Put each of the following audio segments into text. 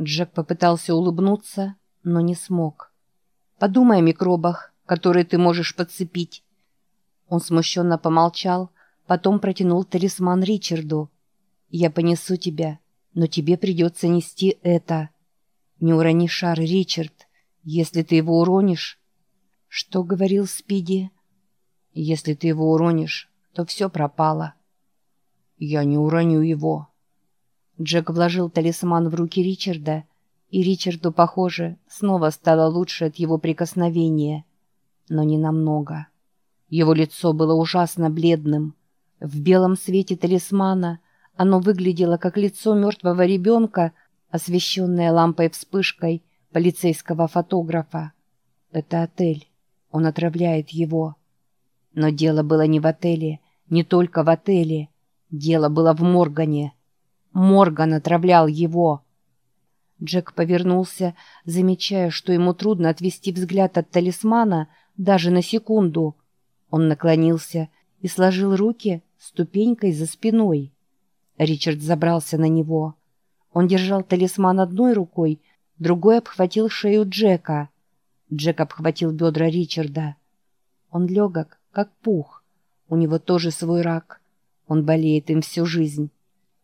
Джек попытался улыбнуться, но не смог. «Подумай о микробах, которые ты можешь подцепить». Он смущенно помолчал, потом протянул талисман Ричарду. «Я понесу тебя, но тебе придется нести это. Не урони шар, Ричард. Если ты его уронишь...» «Что говорил Спиди?» «Если ты его уронишь, то все пропало». «Я не уроню его», Джек вложил талисман в руки Ричарда, и Ричарду, похоже, снова стало лучше от его прикосновения. Но не намного. Его лицо было ужасно бледным. В белом свете талисмана оно выглядело как лицо мертвого ребенка, освещенное лампой-вспышкой полицейского фотографа. Это отель. Он отравляет его. Но дело было не в отеле, не только в отеле. Дело было в Моргане. Морган отравлял его. Джек повернулся, замечая, что ему трудно отвести взгляд от талисмана даже на секунду. Он наклонился и сложил руки ступенькой за спиной. Ричард забрался на него. Он держал талисман одной рукой, другой обхватил шею Джека. Джек обхватил бедра Ричарда. Он легок, как пух. У него тоже свой рак. Он болеет им всю жизнь.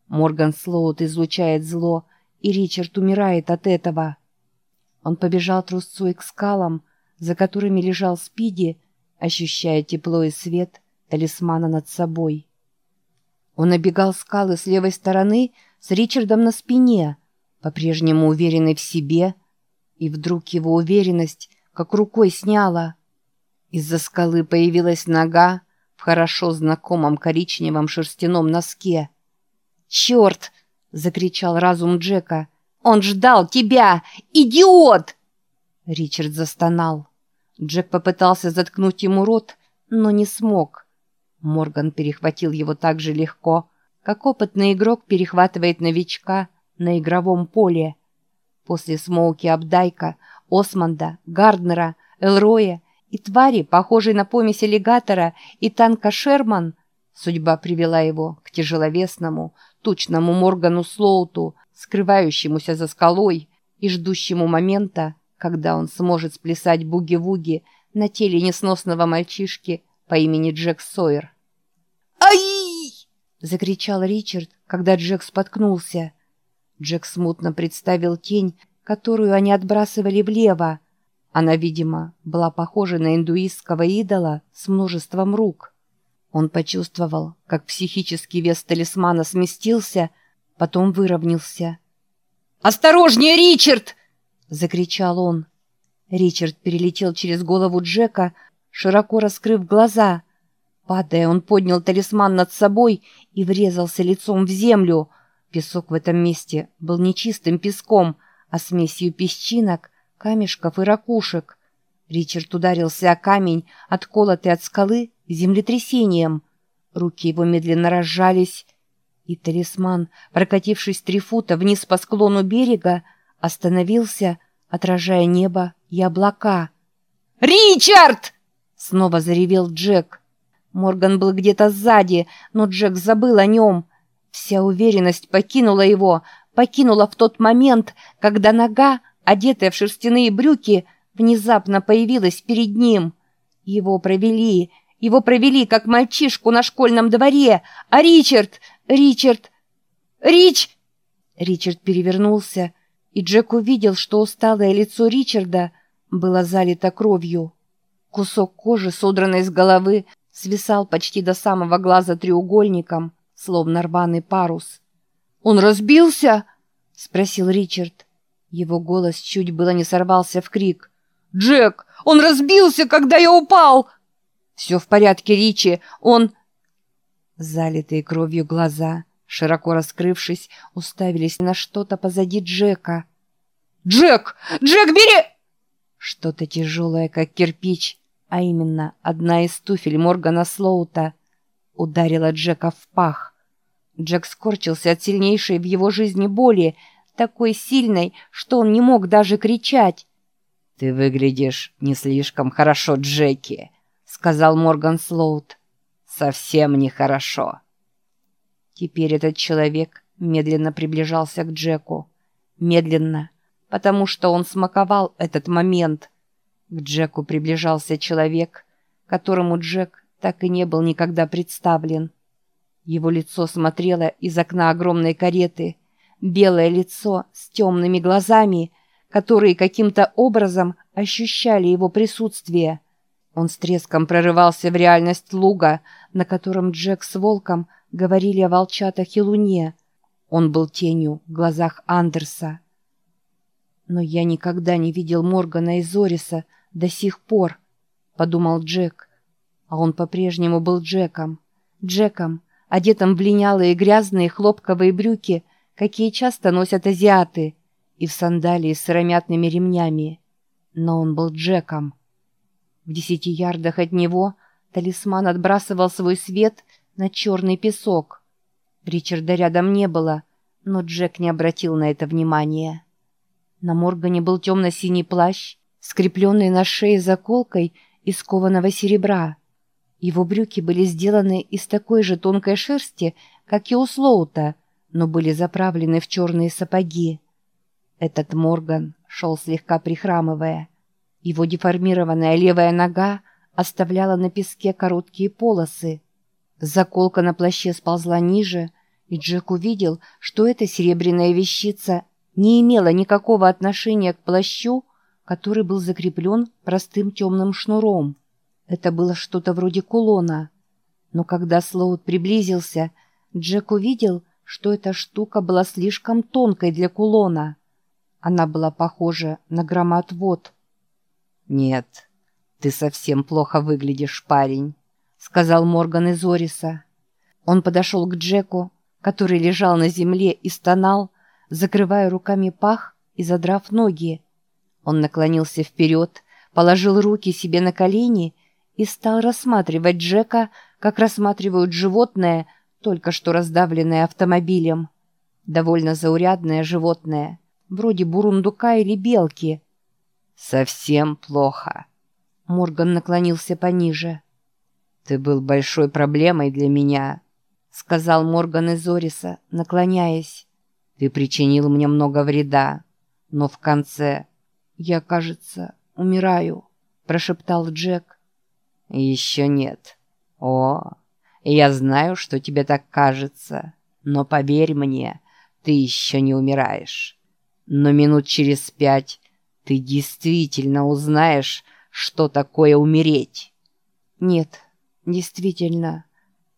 Морган Слоут излучает зло, и Ричард умирает от этого. Он побежал трусцой к скалам, за которыми лежал Спиди, ощущая тепло и свет талисмана над собой. Он обегал скалы с левой стороны с Ричардом на спине, по-прежнему уверенный в себе, и вдруг его уверенность как рукой сняла. Из-за скалы появилась нога в хорошо знакомом коричневом шерстяном носке — «Черт!» — закричал разум Джека. «Он ждал тебя! Идиот!» Ричард застонал. Джек попытался заткнуть ему рот, но не смог. Морган перехватил его так же легко, как опытный игрок перехватывает новичка на игровом поле. После Смоуки Абдайка, Османда, Гарднера, Элроя и твари, похожей на помесь аллигатора и танка Шерман, судьба привела его к тяжеловесному, тучному Моргану Слоуту, скрывающемуся за скалой и ждущему момента, когда он сможет сплясать буги-вуги на теле несносного мальчишки по имени Джек Сойер. «Ай!» — закричал Ричард, когда Джек споткнулся. Джек смутно представил тень, которую они отбрасывали влево. Она, видимо, была похожа на индуистского идола с множеством рук. Он почувствовал, как психический вес талисмана сместился, потом выровнялся. «Осторожнее, Ричард!» — закричал он. Ричард перелетел через голову Джека, широко раскрыв глаза. Падая, он поднял талисман над собой и врезался лицом в землю. Песок в этом месте был не чистым песком, а смесью песчинок, камешков и ракушек. Ричард ударился о камень, отколотый от скалы землетрясением. Руки его медленно разжались, и талисман, прокатившись три фута вниз по склону берега, остановился, отражая небо и облака. «Ричард!» — снова заревел Джек. Морган был где-то сзади, но Джек забыл о нем. Вся уверенность покинула его, покинула в тот момент, когда нога, одетая в шерстяные брюки, внезапно появилась перед ним. Его провели, его провели как мальчишку на школьном дворе, а Ричард... Ричард... Рич... Ричард перевернулся, и Джек увидел, что усталое лицо Ричарда было залито кровью. Кусок кожи, содранный с головы, свисал почти до самого глаза треугольником, словно рваный парус. «Он разбился?» — спросил Ричард. Его голос чуть было не сорвался в крик. «Джек, он разбился, когда я упал!» «Все в порядке, Ричи, он...» Залитые кровью глаза, широко раскрывшись, уставились на что-то позади Джека. «Джек! Джек, бери!» Что-то тяжелое, как кирпич, а именно одна из туфель Моргана Слоута, ударила Джека в пах. Джек скорчился от сильнейшей в его жизни боли, такой сильной, что он не мог даже кричать. «Ты выглядишь не слишком хорошо, Джеки», сказал Морган Слоут. «Совсем нехорошо». Теперь этот человек медленно приближался к Джеку. медленно, потому что он смаковал этот момент. К Джеку приближался человек, которому Джек так и не был никогда представлен. Его лицо смотрело из окна огромной кареты, белое лицо с темными глазами, которые каким-то образом ощущали его присутствие. Он с треском прорывался в реальность луга, на котором Джек с Волком говорили о волчатах и луне. Он был тенью в глазах Андерса. «Но я никогда не видел Моргана и Зориса до сих пор», — подумал Джек. А он по-прежнему был Джеком. Джеком, одетым в линялые грязные хлопковые брюки, какие часто носят азиаты, и в сандалии с сыромятными ремнями. Но он был Джеком. В десяти ярдах от него талисман отбрасывал свой свет на черный песок. Ричарда рядом не было, но Джек не обратил на это внимания. На Моргане был темно-синий плащ, скрепленный на шее заколкой из кованого серебра. Его брюки были сделаны из такой же тонкой шерсти, как и у Слоута, но были заправлены в черные сапоги. Этот Морган шел слегка прихрамывая. Его деформированная левая нога оставляла на песке короткие полосы. Заколка на плаще сползла ниже, и Джек увидел, что эта серебряная вещица не имела никакого отношения к плащу, который был закреплен простым темным шнуром. Это было что-то вроде кулона. Но когда Слоут приблизился, Джек увидел, что эта штука была слишком тонкой для кулона. Она была похожа на громоотвод. «Нет, ты совсем плохо выглядишь, парень», — сказал Морган из Ориса. Он подошел к Джеку, который лежал на земле и стонал, закрывая руками пах и задрав ноги. Он наклонился вперед, положил руки себе на колени и стал рассматривать Джека, как рассматривают животное, только что раздавленное автомобилем. Довольно заурядное животное, вроде бурундука или белки. «Совсем плохо». Морган наклонился пониже. «Ты был большой проблемой для меня», — сказал Морган из Ориса, наклоняясь. «Ты причинил мне много вреда, но в конце...» «Я, кажется, умираю», — прошептал Джек. «Еще нет. О, я знаю, что тебе так кажется, но поверь мне, ты еще не умираешь. Но минут через пять ты действительно узнаешь, что такое умереть». «Нет, действительно,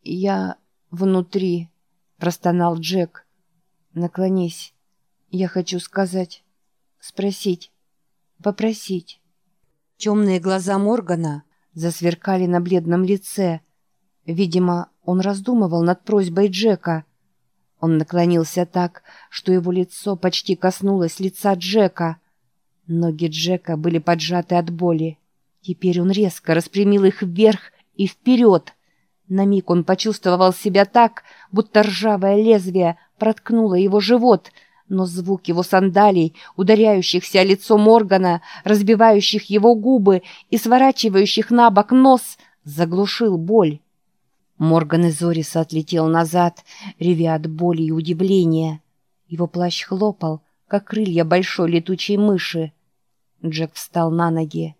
я внутри», — простонал Джек. «Наклонись. Я хочу сказать, спросить, попросить». Темные глаза Моргана — засверкали на бледном лице. Видимо, он раздумывал над просьбой Джека. Он наклонился так, что его лицо почти коснулось лица Джека. Ноги Джека были поджаты от боли. Теперь он резко распрямил их вверх и вперед. На миг он почувствовал себя так, будто ржавое лезвие проткнуло его живот — но звук его сандалий, ударяющихся о лицо Моргана, разбивающих его губы и сворачивающих на бок нос, заглушил боль. Морган из Ориса отлетел назад, ревя от боли и удивления. Его плащ хлопал, как крылья большой летучей мыши. Джек встал на ноги.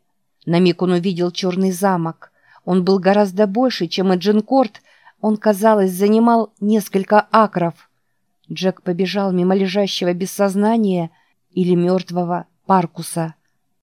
На миг он увидел черный замок. Он был гораздо больше, чем Эджинкорт. Он, казалось, занимал несколько акров. Джек побежал мимо лежащего без сознания или мертвого Паркуса.